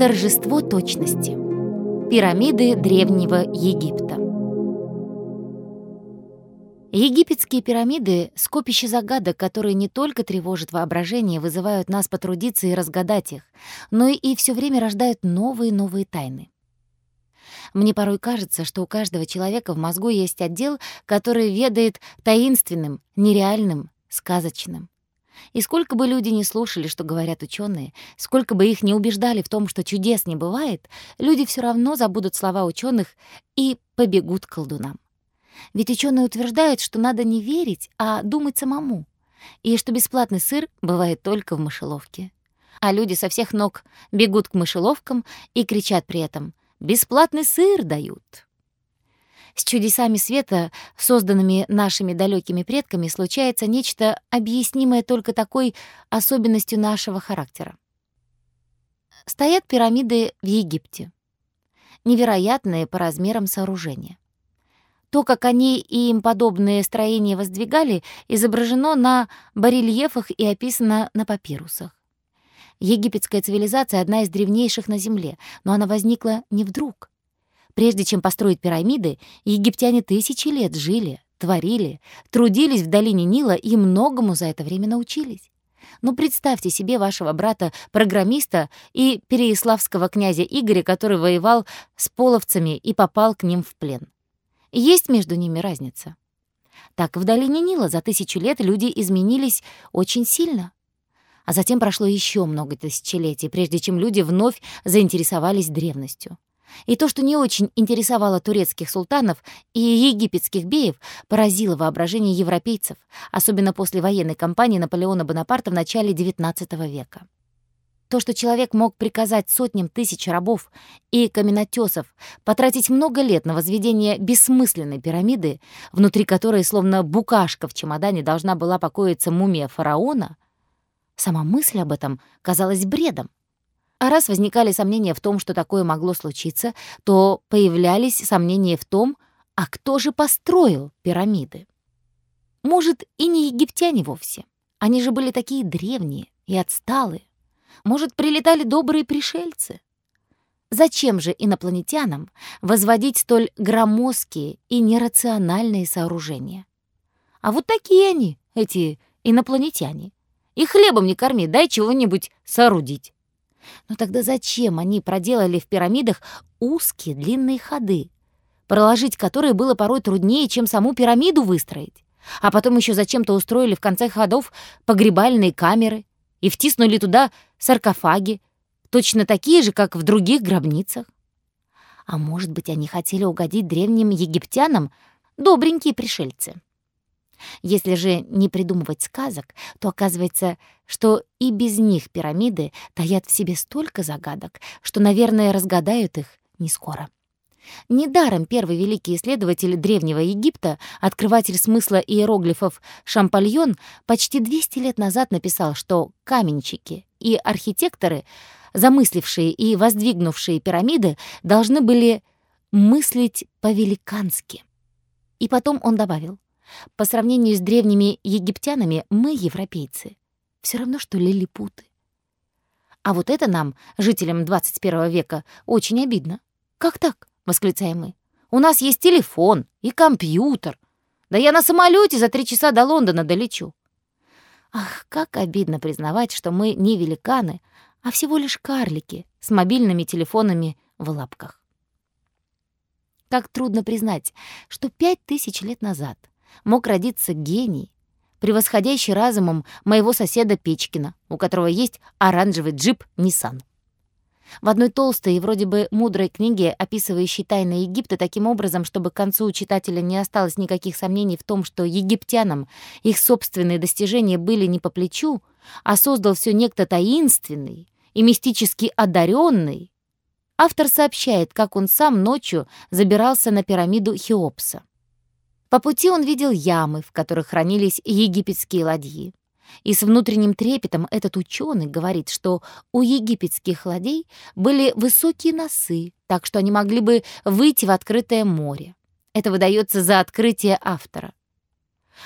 Торжество точности. Пирамиды Древнего Египта. Египетские пирамиды — скопище загадок, которые не только тревожат воображение, вызывают нас потрудиться и разгадать их, но и все время рождают новые новые тайны. Мне порой кажется, что у каждого человека в мозгу есть отдел, который ведает таинственным, нереальным, сказочным. И сколько бы люди не слушали, что говорят ученые, сколько бы их не убеждали в том, что чудес не бывает, люди все равно забудут слова ученых и побегут к колдунам. Ведь ученые утверждают, что надо не верить, а думать самому. И что бесплатный сыр бывает только в мышеловке. А люди со всех ног бегут к мышеловкам и кричат при этом «Бесплатный сыр дают!». С чудесами света, созданными нашими далекими предками, случается нечто объяснимое только такой особенностью нашего характера. Стоят пирамиды в Египте. Невероятные по размерам сооружения. То, как они и им подобные строения воздвигали, изображено на барельефах и описано на папирусах. Египетская цивилизация — одна из древнейших на Земле, но она возникла не вдруг. Прежде чем построить пирамиды, египтяне тысячи лет жили, творили, трудились в долине Нила и многому за это время научились. Ну, представьте себе вашего брата-программиста и переяславского князя Игоря, который воевал с половцами и попал к ним в плен. Есть между ними разница. Так в долине Нила за тысячу лет люди изменились очень сильно. А затем прошло еще много тысячелетий, прежде чем люди вновь заинтересовались древностью. И то, что не очень интересовало турецких султанов и египетских беев, поразило воображение европейцев, особенно после военной кампании Наполеона Бонапарта в начале XIX века. То, что человек мог приказать сотням тысяч рабов и каменотесов потратить много лет на возведение бессмысленной пирамиды, внутри которой, словно букашка в чемодане, должна была покоиться мумия фараона, сама мысль об этом казалась бредом. А раз возникали сомнения в том, что такое могло случиться, то появлялись сомнения в том, а кто же построил пирамиды? Может, и не египтяне вовсе. Они же были такие древние и отсталые. Может, прилетали добрые пришельцы? Зачем же инопланетянам возводить столь громоздкие и нерациональные сооружения? А вот такие они, эти инопланетяне. И хлебом не корми, дай чего-нибудь соорудить. Но тогда зачем они проделали в пирамидах узкие длинные ходы, проложить которые было порой труднее, чем саму пирамиду выстроить? А потом еще зачем-то устроили в конце ходов погребальные камеры и втиснули туда саркофаги, точно такие же, как в других гробницах. А может быть, они хотели угодить древним египтянам, добренькие пришельцы. Если же не придумывать сказок, то оказывается, что и без них пирамиды таят в себе столько загадок, что, наверное, разгадают их не скоро. Недаром первый великий исследователь Древнего Египта, открыватель смысла иероглифов Шампальон, почти 200 лет назад написал, что каменщики и архитекторы, замыслившие и воздвигнувшие пирамиды, должны были мыслить по-великански. И потом он добавил, по сравнению с древними египтянами мы, европейцы, все равно, что лилипуты. А вот это нам, жителям 21 века, очень обидно. Как так? — восклицаем мы. «У нас есть телефон и компьютер. Да я на самолете за три часа до Лондона долечу». Ах, как обидно признавать, что мы не великаны, а всего лишь карлики с мобильными телефонами в лапках. Как трудно признать, что пять тысяч лет назад мог родиться гений, превосходящий разумом моего соседа Печкина, у которого есть оранжевый джип Nissan. В одной толстой и вроде бы мудрой книге, описывающей тайны Египта таким образом, чтобы к концу у читателя не осталось никаких сомнений в том, что египтянам их собственные достижения были не по плечу, а создал все некто таинственный и мистически одаренный, автор сообщает, как он сам ночью забирался на пирамиду Хеопса. По пути он видел ямы, в которых хранились египетские ладьи. И с внутренним трепетом этот ученый говорит, что у египетских ладей были высокие носы, так что они могли бы выйти в открытое море. Это выдается за открытие автора.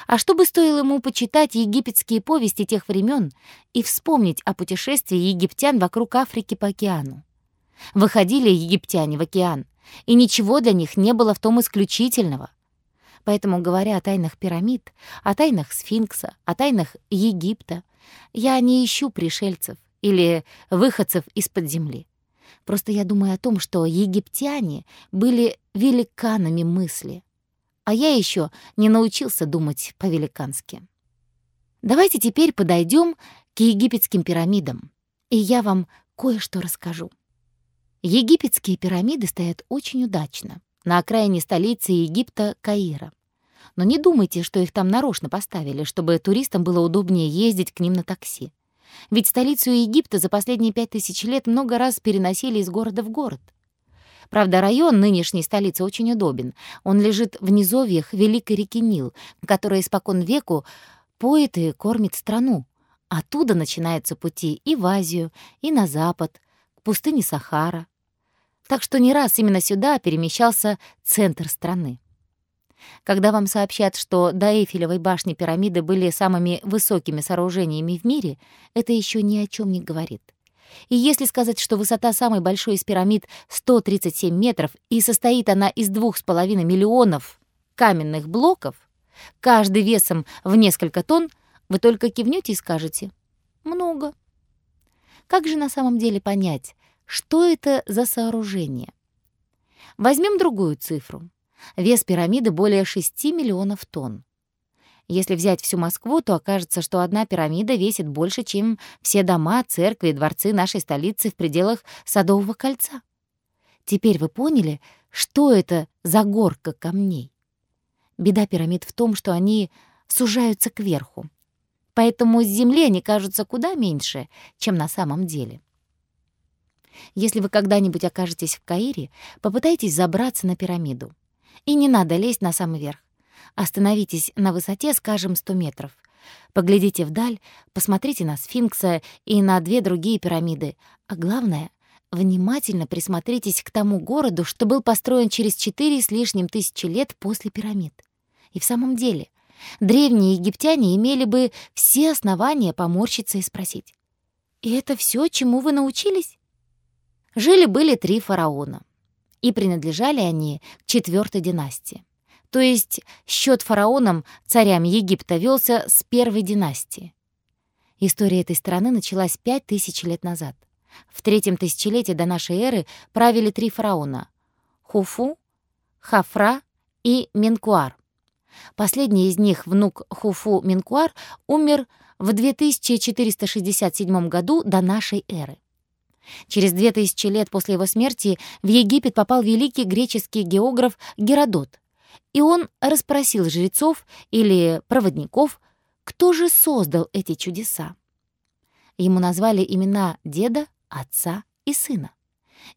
А что бы стоило ему почитать египетские повести тех времен и вспомнить о путешествии египтян вокруг Африки по океану? Выходили египтяне в океан, и ничего для них не было в том исключительного. Поэтому, говоря о тайнах пирамид, о тайнах сфинкса, о тайнах Египта, я не ищу пришельцев или выходцев из-под земли. Просто я думаю о том, что египтяне были великанами мысли, а я еще не научился думать по-великански. Давайте теперь подойдем к египетским пирамидам, и я вам кое-что расскажу. Египетские пирамиды стоят очень удачно, на окраине столицы Египта Каира. Но не думайте, что их там нарочно поставили, чтобы туристам было удобнее ездить к ним на такси. Ведь столицу Египта за последние пять тысяч лет много раз переносили из города в город. Правда, район нынешней столицы очень удобен. Он лежит в низовьях Великой реки Нил, которая испокон веку поет и кормит страну. Оттуда начинаются пути и в Азию, и на запад, к пустыне Сахара. Так что не раз именно сюда перемещался центр страны. Когда вам сообщат, что до Эйфелевой башни пирамиды были самыми высокими сооружениями в мире, это еще ни о чем не говорит. И если сказать, что высота самой большой из пирамид 137 метров и состоит она из двух с половиной миллионов каменных блоков, каждый весом в несколько тонн, вы только кивнете и скажете «много». Как же на самом деле понять, что это за сооружение? Возьмем другую цифру. Вес пирамиды более 6 миллионов тонн. Если взять всю Москву, то окажется, что одна пирамида весит больше, чем все дома, церкви и дворцы нашей столицы в пределах Садового кольца. Теперь вы поняли, что это за горка камней? Беда пирамид в том, что они сужаются кверху. Поэтому с земли они кажутся куда меньше, чем на самом деле. Если вы когда-нибудь окажетесь в Каире, попытайтесь забраться на пирамиду. И не надо лезть на самый верх. Остановитесь на высоте, скажем, 100 метров. Поглядите вдаль, посмотрите на сфинкса и на две другие пирамиды. А главное, внимательно присмотритесь к тому городу, что был построен через четыре с лишним тысячи лет после пирамид. И в самом деле, древние египтяне имели бы все основания поморщиться и спросить. «И это все, чему вы научились?» Жили-были три фараона и принадлежали они к четвертой династии. То есть счет фараонам, царям Египта, велся с первой династии. История этой страны началась пять тысяч лет назад. В третьем тысячелетии до нашей эры правили три фараона — Хуфу, Хафра и Менкуар. Последний из них, внук Хуфу Менкуар, умер в 2467 году до нашей эры. Через две тысячи лет после его смерти в Египет попал великий греческий географ Геродот, и он расспросил жрецов или проводников, кто же создал эти чудеса. Ему назвали имена деда, отца и сына.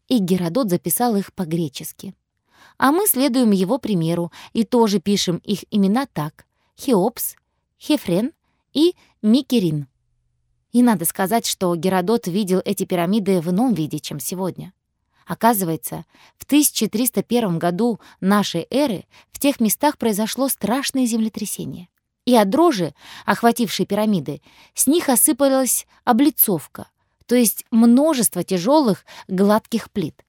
И Геродот записал их по-гречески. А мы следуем его примеру и тоже пишем их имена так — Хеопс, Хефрен и Микерин. И надо сказать, что Геродот видел эти пирамиды в ином виде, чем сегодня. Оказывается, в 1301 году нашей эры в тех местах произошло страшное землетрясение. И от дрожи, охватившей пирамиды, с них осыпалась облицовка, то есть множество тяжелых гладких плит.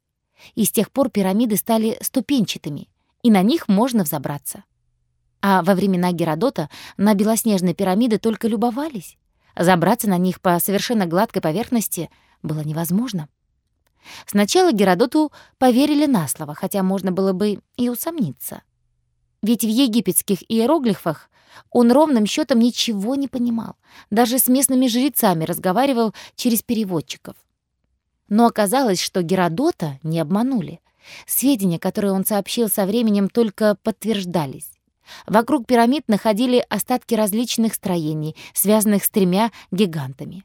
И с тех пор пирамиды стали ступенчатыми, и на них можно взобраться. А во времена Геродота на белоснежные пирамиды только любовались. Забраться на них по совершенно гладкой поверхности было невозможно. Сначала Геродоту поверили на слово, хотя можно было бы и усомниться. Ведь в египетских иероглифах он ровным счетом ничего не понимал, даже с местными жрецами разговаривал через переводчиков. Но оказалось, что Геродота не обманули. Сведения, которые он сообщил со временем, только подтверждались. Вокруг пирамид находили остатки различных строений, связанных с тремя гигантами.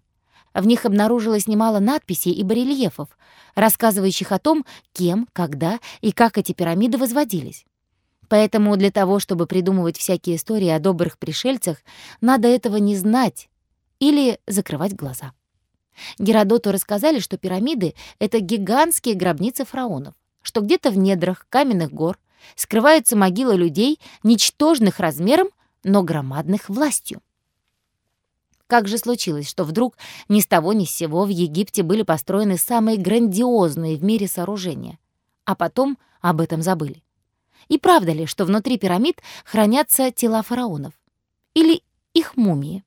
В них обнаружилось немало надписей и барельефов, рассказывающих о том, кем, когда и как эти пирамиды возводились. Поэтому для того, чтобы придумывать всякие истории о добрых пришельцах, надо этого не знать или закрывать глаза. Геродоту рассказали, что пирамиды — это гигантские гробницы фараонов, что где-то в недрах каменных гор скрываются могилы людей, ничтожных размером, но громадных властью. Как же случилось, что вдруг ни с того ни с сего в Египте были построены самые грандиозные в мире сооружения, а потом об этом забыли? И правда ли, что внутри пирамид хранятся тела фараонов? Или их мумии?